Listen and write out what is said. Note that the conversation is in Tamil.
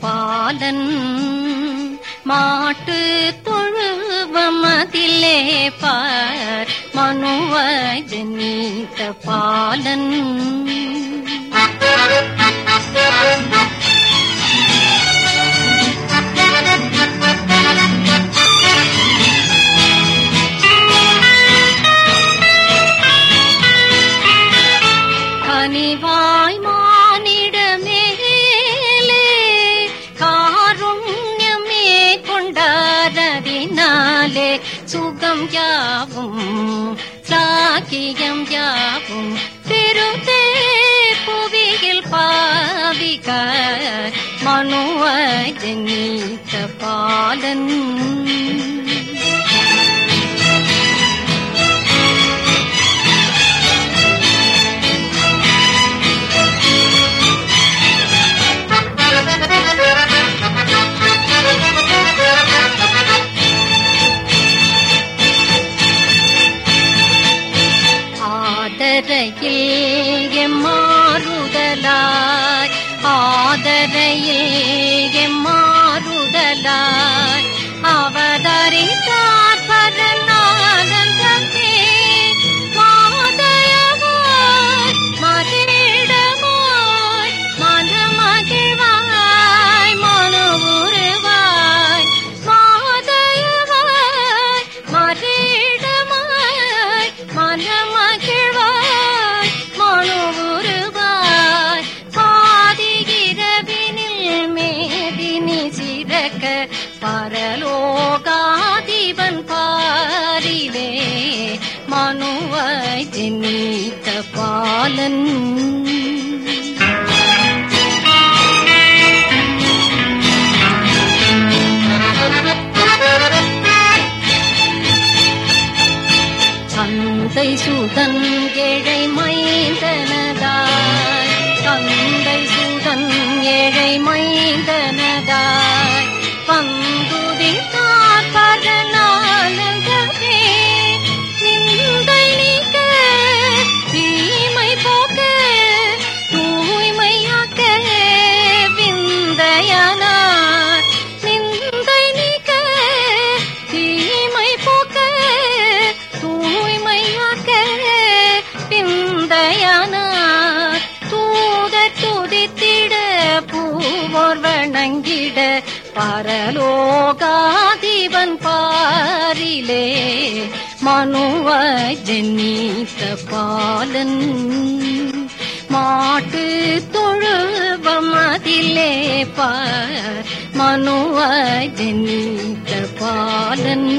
பாலன் மாட்டு தொழுவமதிலே பார் மனுவாய் நீத்த பாலன். கனிவாய் சுகம் யாவும் சாக்கியம் யாவும். பெருதே புவியில் பாவிக மனுவ ஜனித்த பாலன். ஆதரையில் எம்மாறுதலாய் ஆதரையில் எம்மாறுதலாய் அவதரித்தார் பரநாதந்தே மாதயவாய் மகிழ்டமாய் மன மகிழ்வாய் மன உருவாய் மாதயவாய் மதிடமாய் மன சிறக்க பரலோகாதிபன் பாரிலே மனுவாய் ஜெனித்த பாலன். தந்தை சுதன் ஏழை மைந்தனதா வணங்கிட பரலோகாதிபன் பாரிலே மனுவ ஜெனித்த பாலன். மாட்டு தொழுவமதிலே பார் மனுவ ஜெனித்த பாலன்.